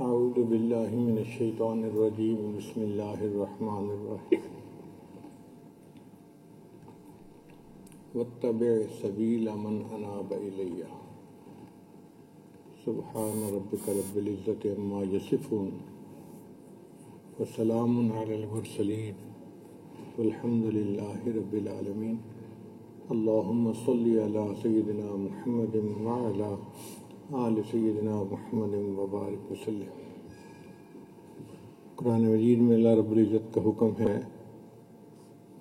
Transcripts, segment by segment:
أعوذ بالله من الشيطان الرجيم. بسم الله الرحمن الرحيم. واتبع سبيل من أناب إلي. سبحان ربك رب العزة عما يصفون. وسلام على المرسلين. والحمد لله رب العالمين. اللهم صل على سيدنا محمد وعلى آل سیدنا محمد وبارک وسلم۔ قرآن مجید میں اللہ رب العزت کا حکم ہے،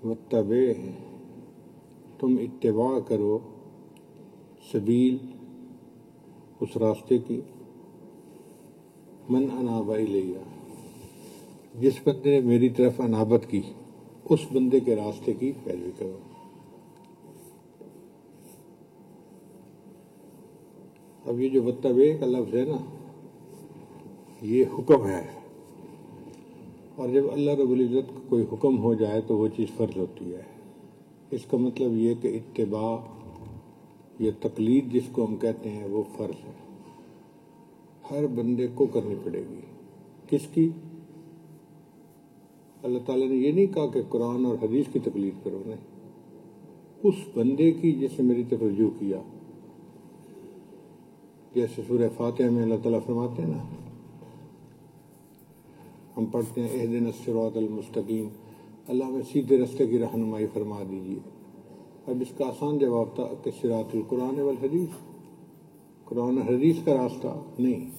متبع تم اتباع کرو سبیل اس راستے کی۔ من انابا لیا جس بندے نے میری طرف انابت کی، اس بندے کے راستے کی پیروی کرو۔ اب یہ جو متبع کا لفظ ہے نا، یہ حکم ہے۔ اور جب اللہ رب العزت کا کوئی حکم ہو جائے تو وہ چیز فرض ہوتی ہے۔ اس کا مطلب یہ کہ اتباع یا تقلید جس کو ہم کہتے ہیں، وہ فرض ہے۔ ہر بندے کو کرنی پڑے گی۔ کس کی؟ اللہ تعالیٰ نے یہ نہیں کہا کہ قرآن اور حدیث کی تقلید کرو، نہیں۔ اس بندے کی جس نے میری طرف رجوع کیا جیسے سورہ فاتح میں اللہ تعالیٰ فرماتے ہیں نا، ہم پڑھتے ہیں دن الصراط المستقیم۔ اللہ میں سیدھے رستے کی رہنمائی فرما دیجیے۔ اب اس کا آسان جواب تھا کہ سراط القرآن والحدیث۔ قرآن حدیث کا راستہ نہیں۔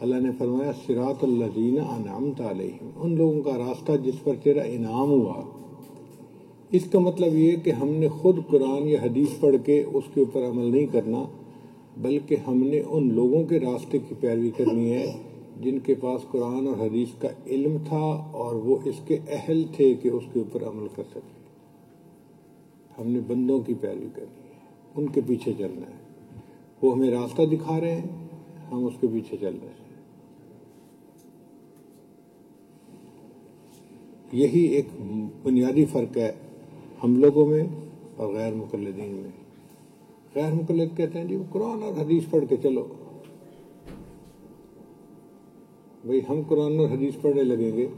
اللہ نے فرمایا سراط الزین انعمت علیہم۔ ان لوگوں کا راستہ جس پر تیرا انعام ہوا۔ اس کا مطلب یہ کہ ہم نے خود قرآن یا حدیث پڑھ کے اس کے اوپر عمل نہیں کرنا۔ بلکہ ہم نے ان لوگوں کے راستے کی پیروی کرنی ہے جن کے پاس قرآن اور حدیث کا علم تھا اور وہ اس کے اہل تھے کہ اس کے اوپر عمل کر سکے ہم نے بندوں کی پیروی کرنی ہے، ان کے پیچھے چلنا ہے۔ وہ ہمیں راستہ دکھا رہے ہیں، ہم اس کے پیچھے چل رہے ہیں۔ یہی ایک بنیادی فرق ہے ہم لوگوں میں اور غیر مقلدین میں۔ غیر مقلد کہتے ہیں جی وہ قرآن اور حدیث پڑھ کے چلو۔ بھائی ہم قرآن اور حدیث پڑھنے لگیں گے،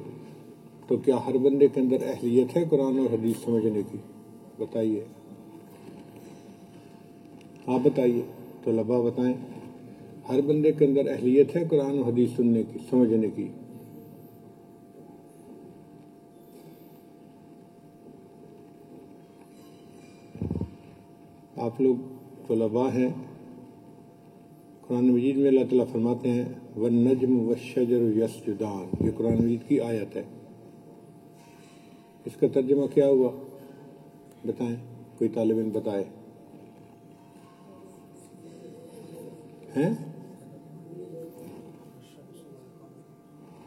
تو کیا ہر بندے کے اندر اہلیت ہے قرآن اور حدیث سمجھنے کی؟ بتائیے۔ آپ بتائیے۔ تو لبا بتائیں، ہر بندے کے اندر اہلیت ہے قرآن اور حدیث سننے کی، سمجھنے کی؟ آپ لوگ طلباء ہیں۔ قرآن مجید میں اللہ تعالیٰ فرماتے ہیں و نجم و شجر یس یہ قرآن مجید کی آیت ہے۔ اس کا ترجمہ کیا ہوا؟ بتائیں، کوئی طالب علم بتائے۔ ہیں؟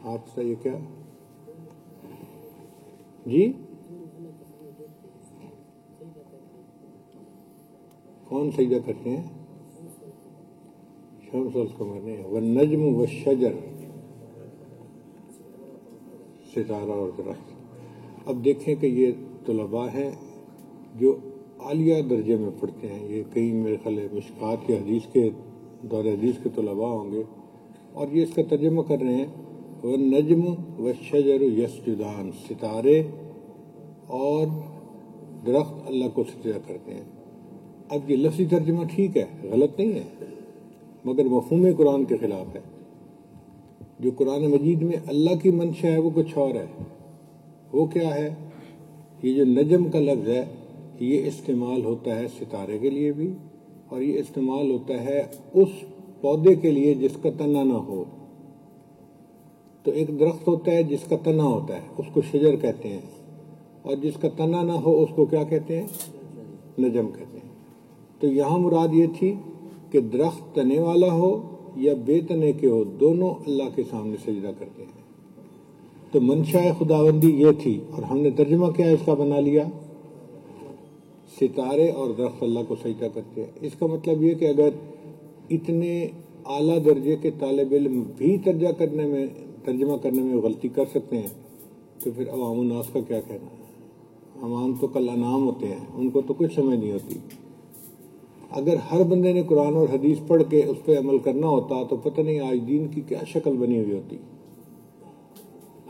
آپ سے یہ کیا؟ جی؟ کون سجدہ کرتے ہیں؟ شمس القمر نے وہ نجم و شجر ستارہ اور درخت۔ اب دیکھیں کہ یہ طلباء ہیں جو عالیہ درجے میں پڑھتے ہیں۔ یہ کئی میرے خیال مشکات کے حدیث کے، دور حدیث کے طلباء ہوں گے۔ اور یہ اس کا ترجمہ کر رہے ہیں۔ وہ نجم و شجر یس ستارے اور درخت اللہ کو سجدہ کرتے ہیں۔ اب یہ لفظی ترجمہ ٹھیک ہے، غلط نہیں ہے، مگر مفہوم قرآن کے خلاف ہے۔ جو قرآن مجید میں اللہ کی منشا ہے، وہ کچھ اور ہے۔ وہ کیا ہے؟ یہ جو نجم کا لفظ ہے، یہ استعمال ہوتا ہے ستارے کے لیے بھی، اور یہ استعمال ہوتا ہے اس پودے کے لیے جس کا تنا نہ ہو۔ تو ایک درخت ہوتا ہے جس کا تنا ہوتا ہے، اس کو شجر کہتے ہیں۔ اور جس کا تنا نہ ہو، اس کو کیا کہتے ہیں؟ نجم کہتے ہیں۔ تو یہاں مراد یہ تھی کہ درخت تنے والا ہو یا بے تنے کے ہو، دونوں اللہ کے سامنے سجدہ کرتے ہیں۔ تو منشا خداوندی یہ تھی، اور ہم نے ترجمہ کیا، اس کا بنا لیا۔ ستارے اور درخت اللہ کو سجدہ کرتے ہیں۔ اس کا مطلب یہ کہ اگر اتنے اعلیٰ درجے کے طالب علم بھی ترجمہ کرنے میں، ترجمہ کرنے میں غلطی کر سکتے ہیں، تو پھر عوام الناس کا کیا کہنا ہے؟ عوام تو کل انعام ہوتے ہیں، ان کو تو کچھ سمجھ نہیں ہوتی۔ اگر ہر بندے نے قرآن اور حدیث پڑھ کے اس پہ عمل کرنا ہوتا تو پتہ نہیں آج دین کی کیا شکل بنی ہوئی ہوتی۔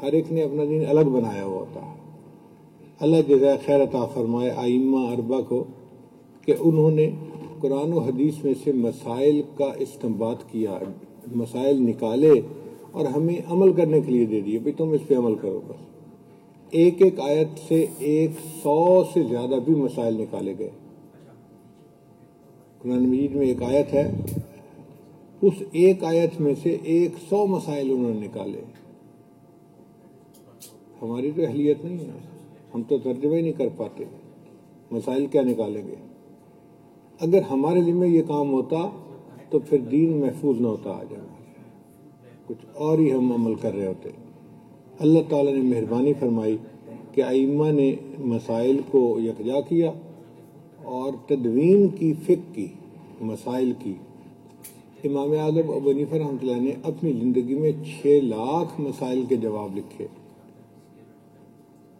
ہر ایک نے اپنا دین الگ بنایا ہوا ہوتا۔ اللہ جزائے خیر عطا فرمائے آئمہ اربا کو کہ انہوں نے قرآن و حدیث میں سے مسائل کا استعمال کیا، مسائل نکالے اور ہمیں عمل کرنے کے لیے دے دیے۔ بھائی تم اس پہ عمل کرو بس۔ ایک ایک آیت سے ایک سو سے زیادہ بھی مسائل نکالے گئے۔ قرآن مجید میں ایک آیت ہے۔ اس ایک آیت میں سے ایک سو مسائل انہوں نے نکالے۔ ہماری تو اہلیت نہیں ہے۔ ہم تو ترجمہ ہی نہیں کر پاتے۔ مسائل کیا نکالیں گے؟ اگر ہمارے ذمہ یہ کام ہوتا تو پھر دین محفوظ نہ ہوتا آج۔ ہمارے کچھ اور ہی ہم عمل کر رہے ہوتے۔ اللہ تعالیٰ نے مہربانی فرمائی کہ ائمہ نے مسائل کو یکجا کیا۔ اور تدوین کی فک کی، مسائل کی۔ امام اعظم ابو ابنیف رحمۃ اللہ نے اپنی زندگی میں چھ لاکھ مسائل کے جواب لکھے۔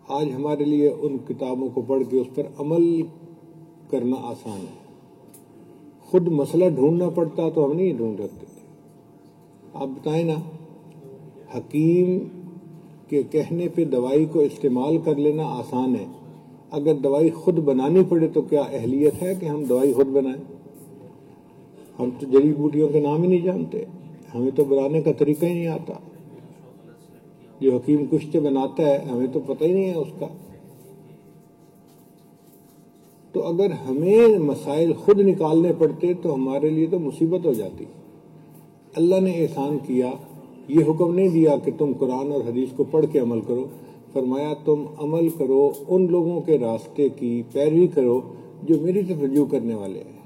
آج ہمارے لیے ان کتابوں کو پڑھ کے اس پر عمل کرنا آسان ہے۔ خود مسئلہ ڈھونڈنا پڑتا تو ہم نہیں ڈھونڈ سکتے۔ آپ بتائیں نا، حکیم کے کہنے پہ دوائی کو استعمال کر لینا آسان ہے۔ اگر دوائی خود بنانی پڑے تو کیا اہلیت ہے کہ ہم دوائی خود بنائیں؟ ہم تو جڑی بوٹیوں کے نام ہی نہیں جانتے۔ ہمیں تو بنانے کا طریقہ ہی نہیں آتا۔ جو حکیم کشتے بناتا ہے، ہمیں تو پتہ ہی نہیں ہے اس کا۔ تو اگر ہمیں مسائل خود نکالنے پڑتے تو ہمارے لیے تو مصیبت ہو جاتی۔ اللہ نے احسان کیا، یہ حکم نہیں دیا کہ تم قرآن اور حدیث کو پڑھ کے عمل کرو۔ فرمایا، تم عمل کرو، ان لوگوں کے راستے کی پیروی کرو جو میری طرف رجوع کرنے والے ہیں۔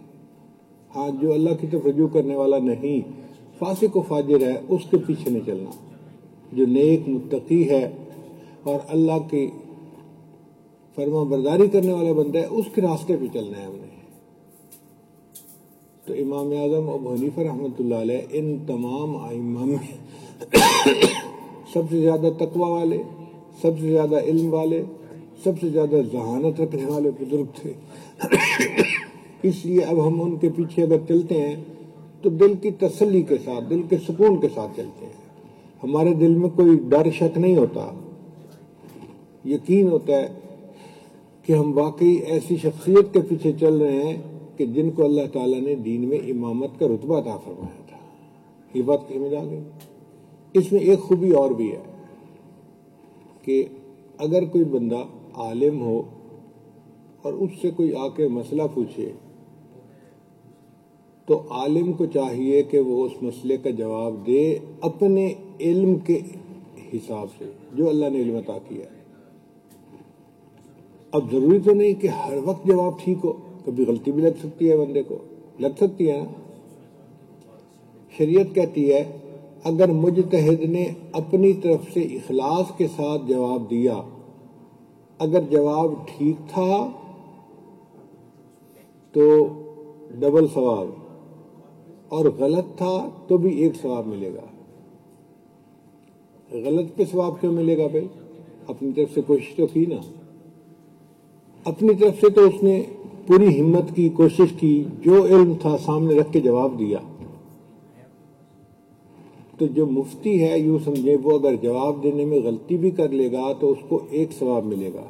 ہاں جو اللہ کی طرف رجوع کرنے والا نہیں، فاسق و فاجر ہے، اس کے پیچھے نہیں چلنا۔ جو نیک متقی ہے اور اللہ کی فرما برداری کرنے والا بندہ ہے اس کے راستے پہ چلنا ہے ہم نے۔ تو امام اعظم ابو حنیفہ رحمۃ اللہ علیہ ان تمام آئمہ میں سب سے زیادہ تقوی والے سب سے زیادہ علم والے، سب سے زیادہ ذہانت رکھنے والے بزرگ تھے۔ اس لیے اب ہم ان کے پیچھے اگر چلتے ہیں، تو دل کی تسلی کے ساتھ، دل کے سکون کے ساتھ چلتے ہیں۔ ہمارے دل میں کوئی ڈر شک نہیں ہوتا۔ یقین ہوتا ہے کہ ہم واقعی ایسی شخصیت کے پیچھے چل رہے ہیں کہ جن کو اللہ تعالیٰ نے دین میں امامت کا رتبہ عطا فرمایا تھا۔ یہ بات سمجھ آ گئی۔ اس میں ایک خوبی اور بھی ہے۔ کہ اگر کوئی بندہ عالم ہو اور اس سے کوئی آ کے مسئلہ پوچھے، تو عالم کو چاہیے کہ وہ اس مسئلے کا جواب دے اپنے علم کے حساب سے، جو اللہ نے علم عطا کیا ہے۔ اب ضروری تو نہیں کہ ہر وقت جواب ٹھیک ہو، کبھی غلطی بھی لگ سکتی ہے بندے کو۔ لگ سکتی ہے نا؟ شریعت کہتی ہے اگر مجتہد نے اپنی طرف سے اخلاص کے ساتھ جواب دیا، اگر جواب ٹھیک تھا تو ڈبل ثواب اور غلط تھا تو بھی ایک ثواب ملے گا۔ غلط پہ ثواب کیوں ملے گا بھائی؟ اپنی طرف سے کوشش تو کی نا۔ اپنی طرف سے تو اس نے پوری ہمت کی، کوشش کی، جو علم تھا سامنے رکھ کے جواب دیا۔ تو جو مفتی ہے یوں سمجھے، وہ اگر جواب دینے میں غلطی بھی کر لے گا تو اس کو ایک ثواب ملے گا۔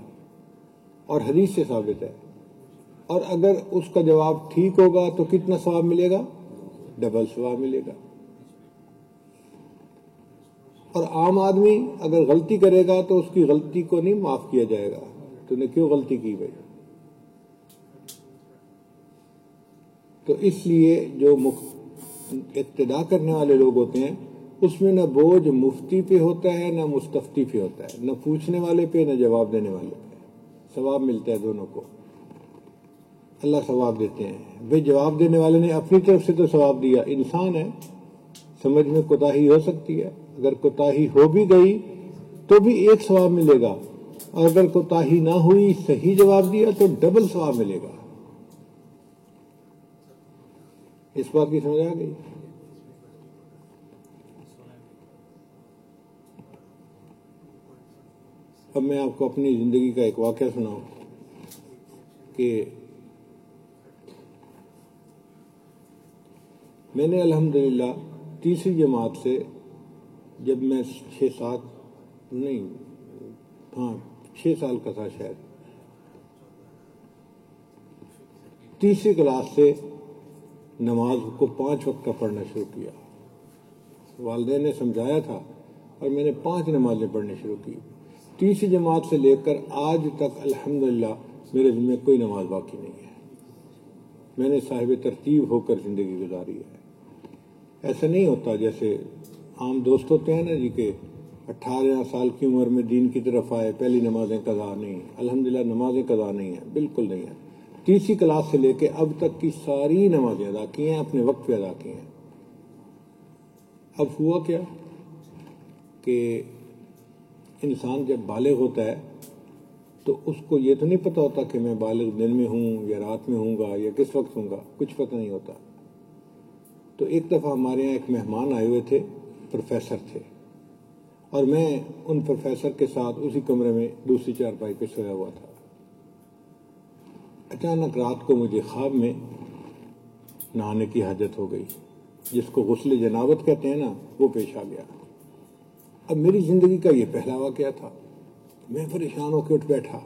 اور حدیث سے ثابت ہے۔ اور اگر اس کا جواب ٹھیک ہوگا تو کتنا ثواب ملے گا؟ ڈبل ثواب ملے گا۔ اور عام آدمی اگر غلطی کرے گا تو اس کی غلطی کو نہیں معاف کیا جائے گا۔ تو نے کیوں غلطی کی بھائی؟ تو اس لیے جو ابتدا کرنے والے لوگ ہوتے ہیں اس میں نہ بوجھ مفتی پہ ہوتا ہے، نہ مستفتی پہ ہوتا ہے۔ نہ پوچھنے والے پہ، نہ جواب دینے والے پہ۔ ثواب ملتا ہے دونوں کو۔ اللہ ثواب دیتے ہیں۔ بھائی جواب دینے والے نے اپنی طرف سے تو ثواب دیا۔ انسان ہے۔ سمجھ میں کوتا ہو سکتی ہے۔ اگر کوتا ہو بھی گئی تو بھی ایک ثواب ملے گا۔ اور اگر کوتا نہ ہوئی، صحیح جواب دیا تو ڈبل ثواب ملے گا۔ اس بات کی سمجھ آ گئی؟ اب میں آپ کو اپنی زندگی کا ایک واقعہ سناؤں کہ میں نے الحمدللہ تیسری جماعت سے جب میں چھ سات نہیں ہاں چھ سال کا تھا شاید۔ تیسری کلاس سے نماز کو پانچ وقت کا پڑھنا شروع کیا۔ والدین نے سمجھایا تھا اور میں نے پانچ نمازیں پڑھنی شروع کی۔ تیسری جماعت سے لے کر آج تک الحمدللہ میرے ذمہ کوئی نماز باقی نہیں ہے۔ میں نے صاحب ترتیب ہو کر زندگی گزاری ہے۔ ایسا نہیں ہوتا جیسے عام دوست ہوتے ہیں نا جی کہ اٹھارہ سال کی عمر میں دین کی طرف آئے، پہلی نمازیں قضا نہیں، الحمدللہ نمازیں قضا نہیں ہیں، بالکل نہیں ہیں۔ تیسری کلاس سے لے کے اب تک کی ساری نمازیں ادا کی ہیں، اپنے وقت پہ ادا کی ہیں۔ اب ہوا کیا کہ انسان جب بالغ ہوتا ہے، تو اس کو یہ تو نہیں پتا ہوتا کہ میں بالغ دن میں ہوں یا رات میں ہوں گا یا کس وقت ہوں گا، کچھ پتہ نہیں ہوتا۔ تو ایک دفعہ ہمارے یہاں ایک مہمان آئے ہوئے تھے، پروفیسر تھے۔ اور میں ان پروفیسر کے ساتھ اسی کمرے میں دوسری چار پائی پہ سویا ہوا تھا۔ اچانک رات کو مجھے خواب میں نہانے کی حاجت ہو گئی، جس کو غسل جنابت کہتے ہیں نا، وہ پیش آ گیا۔ اب میری زندگی کا یہ پہلا واقعہ تھا۔ میں پریشان ہو کے اٹھ بیٹھا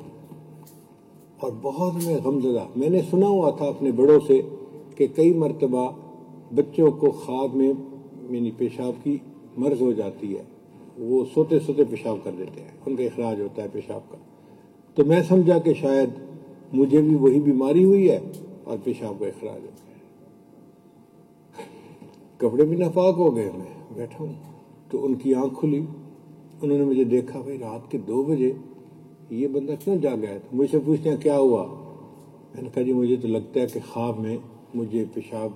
اور بہت میں غمزدہ میں نے سنا ہوا تھا اپنے بڑوں سے کہ کئی مرتبہ بچوں کو خواب میں یعنی پیشاب کی مرض ہو جاتی ہے، وہ سوتے سوتے پیشاب کر دیتے ہیں، ان کا اخراج ہوتا ہے پیشاب کا۔ تو میں سمجھا کہ شاید مجھے بھی وہی بیماری ہوئی ہے اور پیشاب کا اخراج ہو گیا۔ کپڑے بھی ناپاک ہو گئے، میں بیٹھا ہوں۔ تو ان کی آنکھ کھلی۔ انہوں نے مجھے دیکھا، بھائی، رات کے دو بجے۔ یہ بندہ کیوں جا گیا تھا؟ مجھ سے پوچھتے ہیں کیا ہوا؟ میں نے کہا جی مجھے تو لگتا ہے کہ خواب میں مجھے پیشاب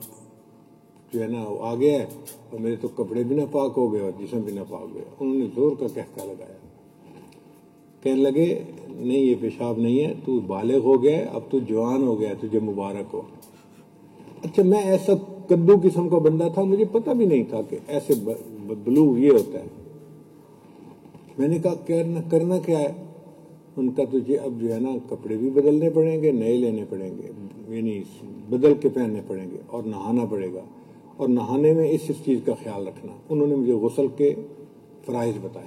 جو ہے نا آ گیا ہے اور میرے تو کپڑے بھی نہ پاک ہو گئے اور جسم بھی نہ پاک گیا۔ انہوں نے زور کا کہکا لگایا۔ کہنے لگے، نہیں، یہ پیشاب نہیں ہے، تو بالغ ہو گیا اب تو جوان ہو گیا تجھے مبارک ہو۔ اچھا میں ایسا کدو قسم کا بندہ تھا، مجھے پتہ بھی نہیں تھا کہ ایسے بلو یہ ہوتا ہے۔ میں نے کہا، کرنا کرنا کیا ہے؟ ان کا تجھے جی, اب جو ہے نا، کپڑے بھی بدلنے پڑیں گے، نئے لینے پڑیں گے یعنی بدل کے پہننے پڑیں گے اور نہانا پڑے گا۔ اور نہانے میں اس اس چیز کا خیال رکھنا۔ انہوں نے مجھے غسل کے فرائض بتائے۔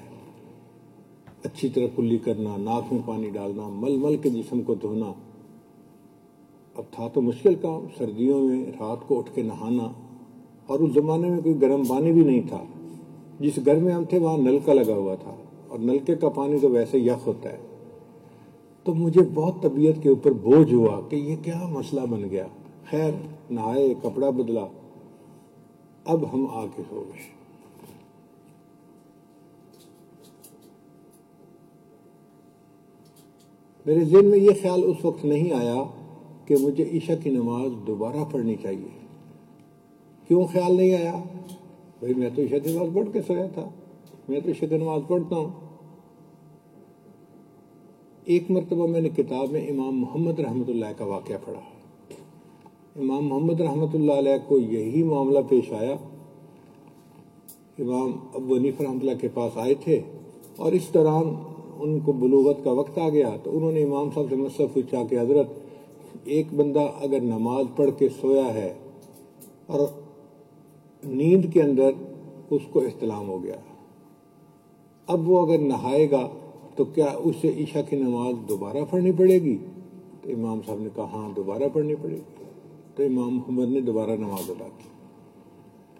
اچھی طرح کلی کرنا، ناک میں پانی ڈالنا، مل مل کے جسم کو دھونا۔ اب تھا تو مشکل کام، سردیوں میں رات کو اٹھ کے نہانا۔ اور اس زمانے میں کوئی گرم پانی بھی نہیں تھا۔ جس گھر میں ہم تھے، وہاں نلکا لگا ہوا تھا۔ اور نلکے کا پانی تو ویسے یخ ہوتا ہے۔ تو مجھے بہت طبیعت کے اوپر بوجھ ہوا کہ یہ کیا مسئلہ بن گیا۔ خیر، نہائے، کپڑا بدلا۔ اب ہم آ کے سو گئے۔ میرے ذہن میں یہ خیال اس وقت نہیں آیا کہ مجھے عشاء کی نماز دوبارہ پڑھنی چاہیے۔ کیوں خیال نہیں آیا؟ بھائی میں تو عشاء نماز پڑھ کے سویا تھا۔ میں تو عشاء نماز پڑھتا ہوں۔ ایک مرتبہ میں نے کتاب میں امام محمد رحمۃ اللہ کا واقعہ پڑھا۔ امام محمد رحمۃ اللہ علیہ کو یہی معاملہ پیش آیا۔ امام ابو ونیف رحمۃ اللہ کے پاس آئے تھے اور اس دوران ان کو بلوغت کا وقت آ گیا۔ تو انہوں نے امام صاحب سے مسئلہ پوچھا کہ حضرت، ایک بندہ اگر نماز پڑھ کے سویا ہے اور نیند کے اندر اس کو احتلام ہو گیا۔ اب وہ اگر نہائے گا تو کیا اسے عشاء کی نماز دوبارہ پڑھنی پڑے گی؟ تو امام صاحب نے کہا ہاں دوبارہ پڑھنی پڑے گی۔ تو امام محمد نے دوبارہ نماز ادا کی۔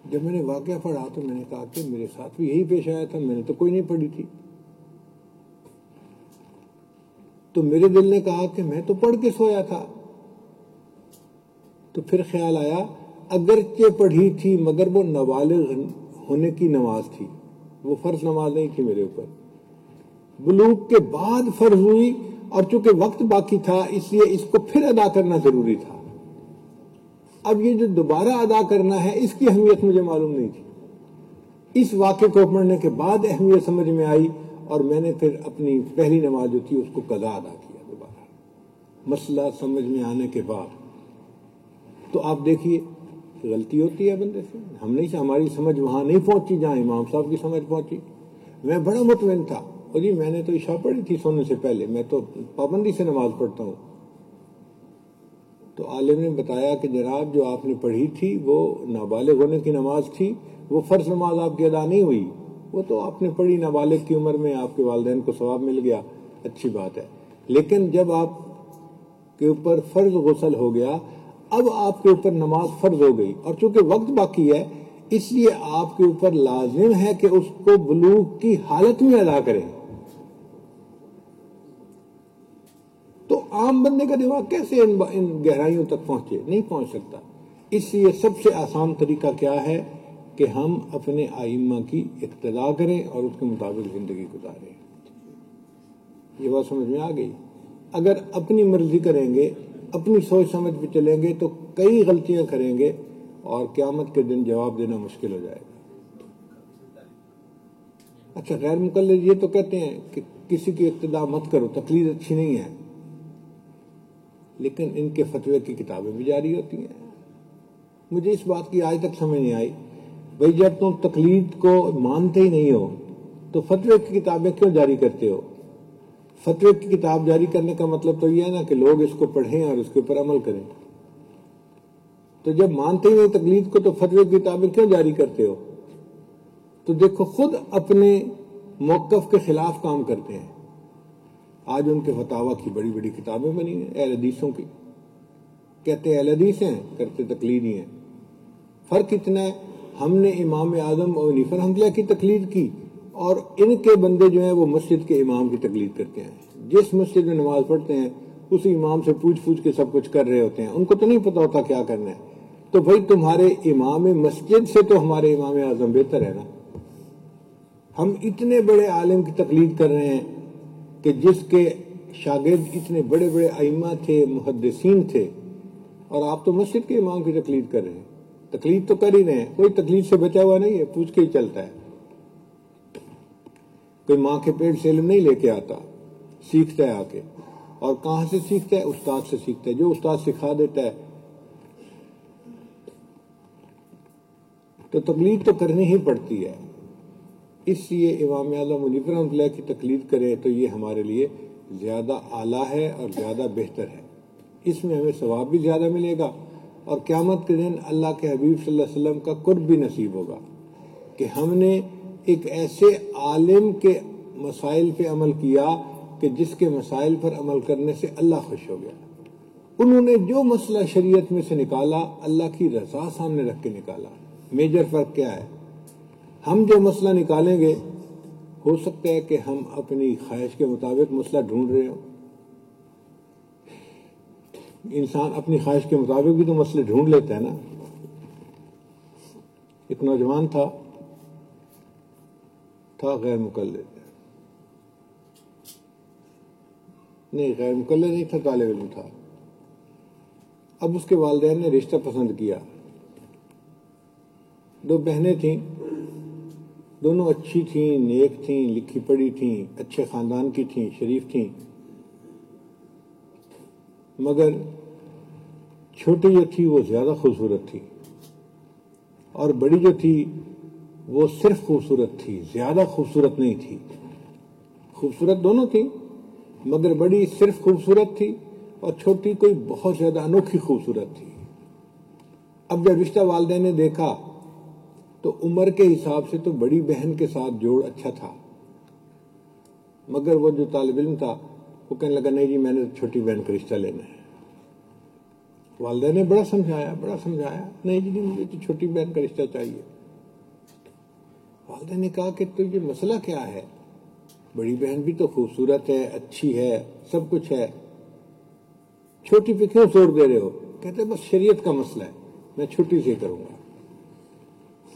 جب میں نے واقعہ پڑھا تو میں نے کہا کہ میرے ساتھ بھی یہی پیش آیا تھا، میں نے تو کوئی نہیں پڑھی تھی۔ تو میرے دل نے کہا کہ میں تو پڑھ کے سویا تھا۔ تو پھر خیال آیا اگرچہ پڑھی تھی مگر وہ نوالغ ہونے کی نماز تھی۔ وہ فرض نماز نہیں تھی میرے اوپر۔ بلوک کے بعد فرض ہوئی اور چونکہ وقت باقی تھا، اس لیے اس کو پھر ادا کرنا ضروری تھا۔ اب یہ جو دوبارہ ادا کرنا ہے، اس کی اہمیت مجھے معلوم نہیں تھی۔ اس واقعے کو پڑھنے کے بعد اہمیت سمجھ میں آئی اور میں نے پھر اپنی پہلی نماز جو تھی، اس کو قضا ادا کیا دوبارہ۔ مسئلہ سمجھ میں آنے کے بعد۔ تو آپ دیکھیے غلطی ہوتی ہے بندے سے؟ ہم نہیں ہماری سمجھ وہاں نہیں پہنچی جہاں امام صاحب کی سمجھ پہنچی۔ میں بڑا مطمئن تھا۔ اور جی میں نے تو عشاء پڑھی تھی سونے سے پہلے۔ میں تو پابندی سے نماز پڑھتا ہوں۔ تو عالم نے بتایا کہ جناب، جو آپ نے پڑھی تھی، وہ نابالغ ہونے کی نماز تھی۔ وہ فرض نماز آپ کی ادا نہیں ہوئی۔ وہ تو آپ نے پڑھی نابالغ کی عمر میں، آپ کے والدین کو ثواب مل گیا۔ اچھی بات ہے۔ لیکن جب آپ کے اوپر فرض غسل ہو گیا اب آپ کے اوپر نماز فرض ہو گئی اور چونکہ وقت باقی ہے، اس لیے آپ کے اوپر لازم ہے کہ اس کو بلوغ کی حالت میں ادا کریں۔ تو عام بندے کا دماغ کیسے ان گہرائیوں تک پہنچے؟ نہیں پہنچ سکتا۔ اس لیے سب سے آسان طریقہ کیا ہے کہ ہم اپنے آئمہ کی اقتدا کریں اور اس کے مطابق زندگی گزاریں۔ یہ بات سمجھ میں آ گئی۔ اگر اپنی مرضی کریں گے اپنی سوچ سمجھ پہ چلیں گے تو کئی غلطیاں کریں گے اور قیامت کے دن جواب دینا مشکل ہو جائے گا۔ اچھا غیر مقلد یہ تو کہتے ہیں کہ کسی کی ابتدا مت کرو، تقلید اچھی نہیں ہے۔ لیکن ان کے فتوے کی کتابیں بھی جاری ہوتی ہیں۔ مجھے اس بات کی آج تک سمجھ نہیں آئی۔ بھائی، جب تم تقلید کو مانتے ہی نہیں ہو، تو فتوے کی کتابیں کیوں جاری کرتے ہو؟ فتوے کی کتاب جاری کرنے کا مطلب تو یہ ہے نا کہ لوگ اس کو پڑھیں اور اس کے اوپر عمل کریں۔ تو جب مانتے ہیں تقلید کو تو فتوے کی کتابیں کیوں جاری کرتے ہو؟ تو دیکھو خود اپنے موقف کے خلاف کام کرتے ہیں۔ آج ان کے فتوا کی بڑی بڑی کتابیں بنی ہیں، اہل حدیثوں کی۔ کہتے اہل حدیث ہیں، کرتے تقلید ہی ہیں۔ فرق اتنا ہے، ہم نے امام اعظم اور نیفر حملہ کی تقلید کی۔ اور ان کے بندے جو ہیں وہ مسجد کے امام کی تقلید کرتے ہیں۔ جس مسجد میں نماز پڑھتے ہیں اس امام سے پوچھ پوچھ کے سب کچھ کر رہے ہوتے ہیں۔ ان کو تو نہیں پتا ہوتا کیا کرنا ہے۔ تو بھائی، تمہارے امام مسجد سے تو ہمارے امام اعظم بہتر ہے نا۔ ہم اتنے بڑے عالم کی تقلید کر رہے ہیں کہ جس کے شاگرد اتنے بڑے بڑے ائمہ تھے، محدثین تھے، اور آپ تو مسجد کے امام کی تقلید کر رہے ہیں۔ تقلید تو کر ہی رہے ہیں۔ کوئی تقلید سے بچا ہوا نہیں ہے، پوچھ کے ہی چلتا ہے۔ کوئی ماں کے پیٹ سے علم نہیں لے کے آتا، سیکھتا ہے آ کے اور کہاں سے سیکھتا ہے؟ استاد سے سیکھتا ہے۔ جو استاد سکھا دیتا ہے۔ تو تقلید تو کرنی ہی پڑتی ہے۔ اس لیے امام اعظم منیف رحمۃ اللہ کی تقلید کرے تو یہ ہمارے لیے زیادہ اعلیٰ ہے اور زیادہ بہتر ہے۔ اس میں ہمیں ثواب بھی زیادہ ملے گا۔ اور قیامت کے دن اللہ کے حبیب صلی اللہ علیہ وسلم کا قرب بھی نصیب ہوگا۔ کہ ہم نے ایک ایسے عالم کے مسائل پہ عمل کیا کہ جس کے مسائل پر عمل کرنے سے اللہ خوش ہو گیا۔ انہوں نے جو مسئلہ شریعت میں سے نکالا، اللہ کی رضا سامنے رکھ کے نکالا۔ میجر فرق کیا ہے؟ ہم جو مسئلہ نکالیں گے، ہو سکتا ہے کہ ہم اپنی خواہش کے مطابق مسئلہ ڈھونڈ رہے ہوں۔ انسان اپنی خواہش کے مطابق بھی تو مسئلے ڈھونڈ لیتا ہے نا۔ ایک نوجوان تھا تھا، غیر مقلد۔ نہیں، غیر مقلد نہیں تھا طالب علم تھا۔ اب اس کے والدین نے رشتہ پسند کیا۔ دو بہنیں تھیں۔ دونوں اچھی تھیں، نیک تھیں، لکھی پڑھی تھیں، اچھے خاندان کی تھیں، شریف تھیں۔ مگر چھوٹی جو تھی، وہ زیادہ خوبصورت تھی۔ اور بڑی جو تھی وہ صرف خوبصورت تھی، زیادہ خوبصورت نہیں تھی۔ خوبصورت دونوں تھی، مگر بڑی صرف خوبصورت تھی اور چھوٹی کوئی بہت زیادہ انوکھی خوبصورت تھی۔ اب جب رشتہ والدین نے دیکھا تو عمر کے حساب سے تو بڑی بہن کے ساتھ جوڑ اچھا تھا۔ مگر وہ جو طالب علم تھا، وہ کہنے لگا، نہیں جی میں نے چھوٹی بہن کا رشتہ لینا ہے۔ والدین نے بڑا سمجھایا بڑا سمجھایا، نہیں جی مجھے تو چھوٹی بہن کا رشتہ چاہیے۔ والدہ نے کہا کہ تو یہ مسئلہ کیا ہے؟ بڑی بہن بھی تو خوبصورت ہے، اچھی ہے، سب کچھ ہے۔ چھوٹی پہ کیوں زور دے رہے ہو۔ کہتے بس شریعت کا مسئلہ ہے، میں چھوٹی سے کروں گا۔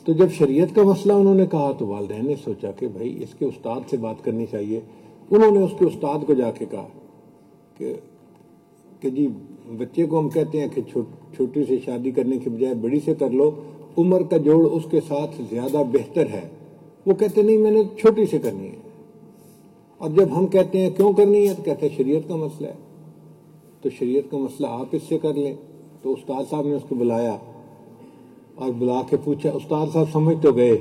تو جب شریعت کا مسئلہ انہوں نے کہا تو والدین نے سوچا کہ بھائی، اس کے استاد سے بات کرنی چاہیے۔ انہوں نے اس کے استاد کو جا کے کہا کہ کہ جی بچے کو ہم کہتے ہیں کہ چھوٹی سے شادی کرنے کی بجائے بڑی سے کر لو، عمر کا جوڑ اس کے ساتھ زیادہ بہتر ہے۔ وہ کہتے نہیں، میں نے چھوٹی سے کرنی ہے۔ اور جب ہم کہتے ہیں، کیوں کرنی ہے؟ تو کہتے ہیں، شریعت کا مسئلہ ہے۔ تو شریعت کا مسئلہ آپ اس سے کر لیں۔ تو استاد صاحب نے اس کو بلایا۔ اور بلا کے پوچھا، استاد صاحب سمجھ تو گئے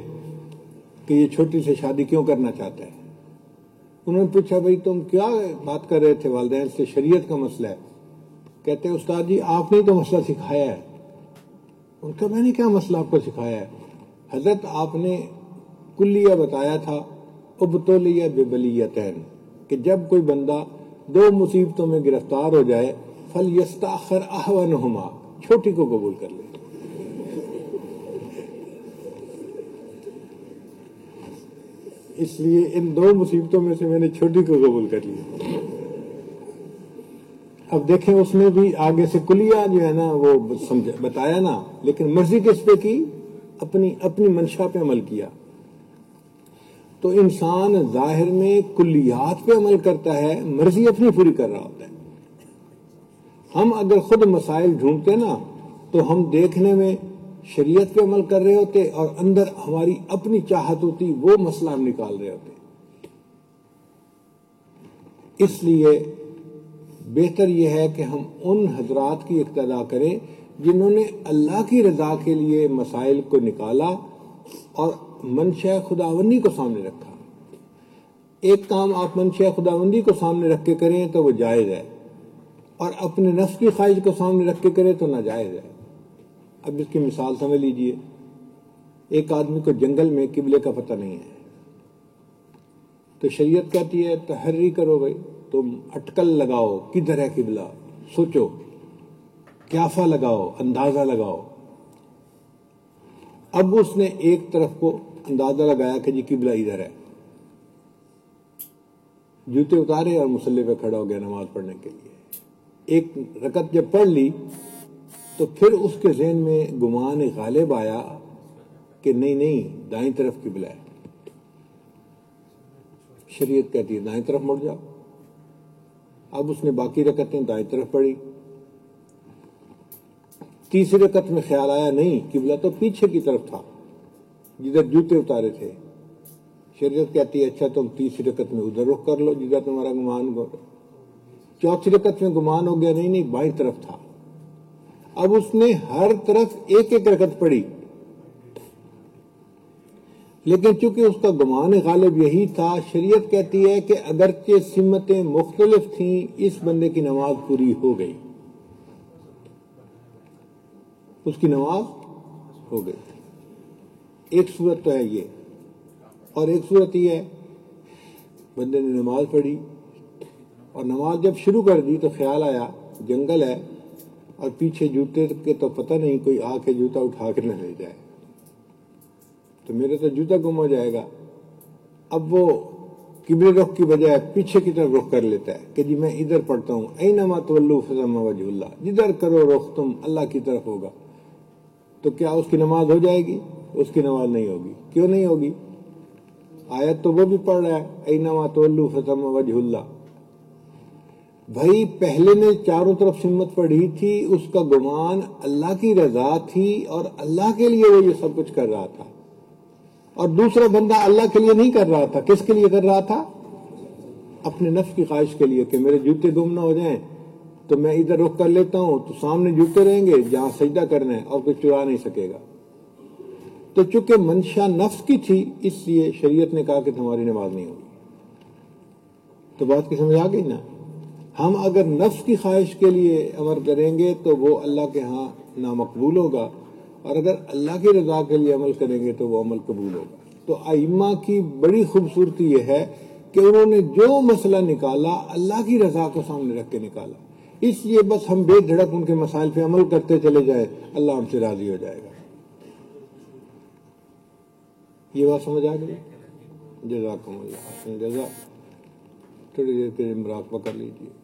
کہ یہ چھوٹی سے شادی کیوں کرنا چاہتا ہے؟ انہوں نے پوچھا، بھائی، تم کیا بات کر رہے تھے والدین سے؟ شریعت کا مسئلہ ہے۔ کہتے ہیں، استاد جی آپ نے تو مسئلہ سکھایا ہے۔ ان کا، میں نے کیا مسئلہ آپ کو سکھایا ہے؟ حضرت، آپ نے کلیہ بتایا تھا ابتولیہ بے بلیتین کہ جب کوئی بندہ دو مصیبتوں میں گرفتار ہو جائے فل یستاخر احونہما، چھوٹی کو قبول کر لے۔ اس لیے ان دو مصیبتوں میں سے میں نے چھوٹی کو قبول کر لی اب دیکھیں اس نے بھی آگے سے کلیا جو ہے نا، وہ بتایا نا، لیکن مرضی کس پہ کی؟ اپنی اپنی منشا پہ عمل کیا۔ تو انسان ظاہر میں کلیات پہ عمل کرتا ہے مرضی اپنی پوری کر رہا ہوتا ہے۔ ہم اگر خود مسائل ڈھونڈتے نا، تو ہم دیکھنے میں شریعت پہ عمل کر رہے ہوتے اور اندر ہماری اپنی چاہت ہوتی، وہ مسئلہ ہم نکال رہے ہوتے۔ اس لیے بہتر یہ ہے کہ ہم ان حضرات کی اقتدا کریں، جنہوں نے اللہ کی رضا کے لیے مسائل کو نکالا اور منشا خداوندی کو سامنے رکھا۔ ایک کام آپ منشا خداوندی کو سامنے رکھ کے کریں تو وہ جائز ہے، اور اپنے نفس کی خواہش کو سامنے رکھ کے کریں تو ناجائز ہے۔ اب اس کی مثال سمجھ لیجیے، ایک آدمی کو جنگل میں قبلے کا پتہ نہیں ہے۔ تو شریعت کہتی ہے، تحری کرو بھائی، تم اٹکل لگاؤ، کدھر ہے قبلہ؟ سوچو کیافا لگاؤ، اندازہ لگاؤ۔ اب اس نے ایک طرف کو اندازہ لگایا کہ جی قبلہ ادھر ہے۔ جوتے اتارے اور مسلح پہ کھڑا ہو گیا نماز پڑھنے کے لیے۔ ایک رکت جب پڑھ لی تو پھر اس کے ذہن میں گمان غالب آیا کہ نہیں نہیں، دائیں طرف قبلہ ہے۔ شریعت کہتی ہے دائیں طرف مڑ جاؤ۔ اب اس نے باقی رکتیں دائیں طرف پڑھی۔ تیسری رکت میں خیال آیا نہیں، قبلہ تو پیچھے کی طرف تھا۔ جدھر جوتے اتارے تھے۔ شریعت کہتی ہے اچھا تم تیسری رکت میں ادھر رخ کر لو جدھر تمہارا گمان ہو چوتھی رکت میں گمان ہو گیا، نہیں نہیں، بائیں طرف تھا۔ اب اس نے ہر طرف ایک ایک رکت پڑی لیکن چونکہ اس کا گمان غالب یہی تھا، شریعت کہتی ہے کہ اگرچہ سمتیں مختلف تھیں، اس بندے کی نماز پوری ہو گئی۔ اس کی نماز ہو گئی۔ ایک صورت تو ہے یہ۔ اور ایک صورت یہ ہے، بندے نے نماز پڑھی اور نماز جب شروع کر دی تو خیال آیا، جنگل ہے اور پیچھے جوتے کے تو پتہ نہیں کوئی آ کے جوتا اٹھا کے نہ لے جائے۔ تو میرے تو جوتا گم ہو جائے گا۔ اب وہ کبر رخ کی بجائے پیچھے کی طرف رخ کر لیتا ہے کہ جی میں ادھر پڑھتا ہوں۔ اے نما تو وجہ اللہ۔ جدھر کرو رخ تم اللہ کی طرف ہوگا۔ تو کیا اس کی نماز ہو جائے گی؟ اس کی نماز نہیں ہوگی۔ کیوں نہیں ہوگی؟ آیت تو وہ بھی پڑھ رہا ہے اے نما تو وجہ اللہ۔ بھائی، پہلے نے چاروں طرف سمت پڑھی تھی، اس کا گمان اللہ کی رضا تھی اور اللہ کے لیے وہ یہ سب کچھ کر رہا تھا۔ اور دوسرا بندہ اللہ کے لیے نہیں کر رہا تھا، کس کے لیے کر رہا تھا؟ اپنے نفس کی خواہش کے لیے کہ میرے جوتے گم نہ ہو جائیں۔ تو میں ادھر رخ کر لیتا ہوں تو سامنے جوتے رہیں گے جہاں سجدہ کرنا ہے اور کوئی چرا نہیں سکے گا۔ تو چونکہ منشا نفس کی تھی، اس لیے شریعت نے کہا کہ تمہاری نماز نہیں ہوگی۔ تو بات کی سمجھ آ گئی نا؟ ہم اگر نفس کی خواہش کے لیے عمل کریں گے تو وہ اللہ کے ہاں نامقبول ہوگا، اور اگر اللہ کی رضا کے لیے عمل کریں گے تو وہ عمل قبول ہوگا۔ تو ائمہ کی بڑی خوبصورتی یہ ہے کہ انہوں نے جو مسئلہ نکالا، اللہ کی رضا کو سامنے رکھ کے نکالا۔ اس لیے بس ہم بے دھڑک ان کے مسائل پہ عمل کرتے چلے جائیں اللہ ہم سے راضی ہو جائے گا۔ یہ بات سمجھ آ گئی؟ جزاکم اللہ جزا تھوڑی دیر کے مراقبہ کر لیجیے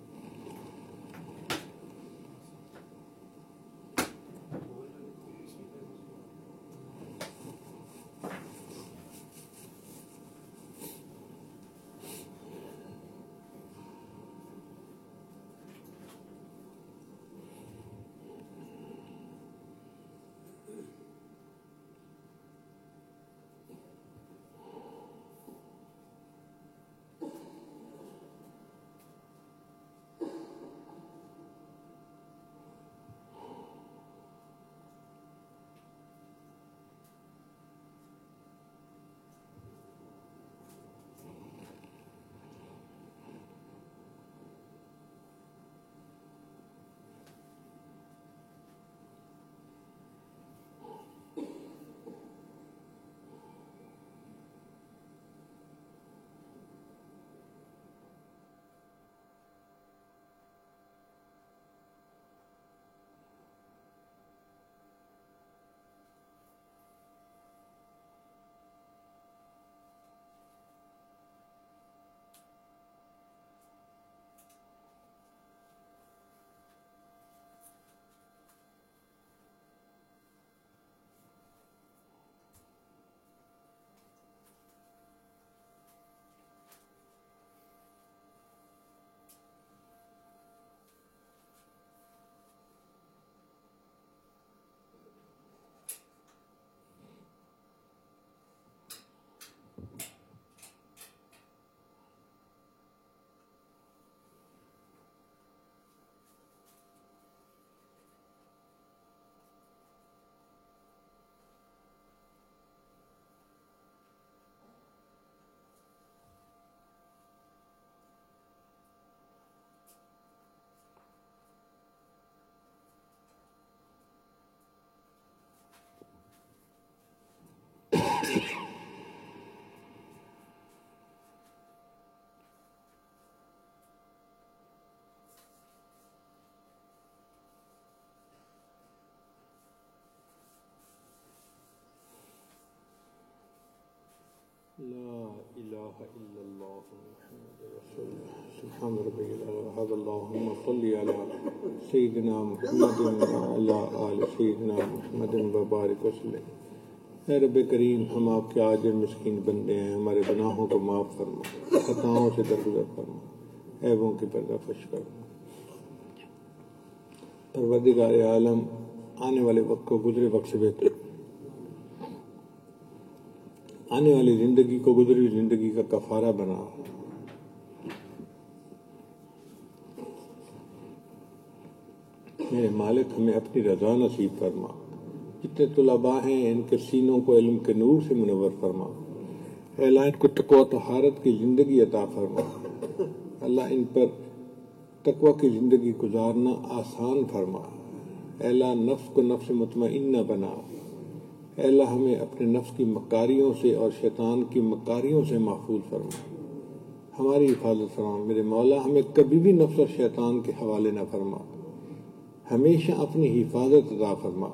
إله إلا الله محمد رسول الله. سبحان ربي الأعلى اللهم صل على سيدنا محمد وعلى آل سيدنا محمد وبارك وسلم. اے رب کریم، ہم آپ کے آج مسکین بندے ہیں. ہمارے گناہوں کو معاف فرما. خطاؤں سے درگزر فرما. عیبوں کی پردہ فش کرنا پروردگار عالم، آنے والے وقت کو گزرے وقت سے بہتر آنے والی زندگی کو گزری، زندگی کا کفارہ بنا۔ میرے مالک، ہمیں اپنی رضا نصیب فرما۔ جتنے طلباء ہیں، ان کے سینوں کو علم کے نور سے منور فرما۔ اعلان کو تقوی طہارت کی زندگی عطا فرما۔ اللہ ان پر تقوی کی زندگی گزارنا آسان فرما۔ اللہ نفس کو نفس مطمئنہ بنا۔ اللہ ہمیں اپنے نفس کی مکاریوں سے اور شیطان کی مکاریوں سے محفوظ فرما۔ ہماری حفاظت فرما۔ میرے مولا، ہمیں کبھی بھی نفس اور شیطان کے حوالے نہ فرما۔ ہمیشہ اپنی حفاظت ادا فرما۔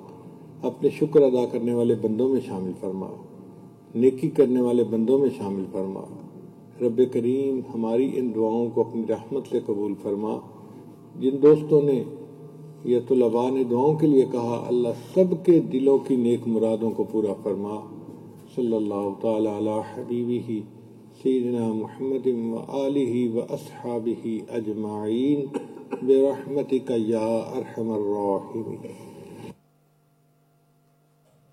اپنے شکر ادا کرنے والے بندوں میں شامل فرما۔ نیکی کرنے والے بندوں میں شامل فرما۔ رب کریم ہماری ان دعاؤں کو اپنی رحمت سے قبول فرما۔ جن دوستوں نے یا طلباء نے دعاؤں کے لیے کہا، اللہ سب کے دلوں کی نیک مرادوں کو پورا فرما۔ صلی اللہ تعالی علی حبیبی ہی سیدنا محمد و علیہ و اصحابہ اجمعین، برحمتک یا ارحم الراحمین۔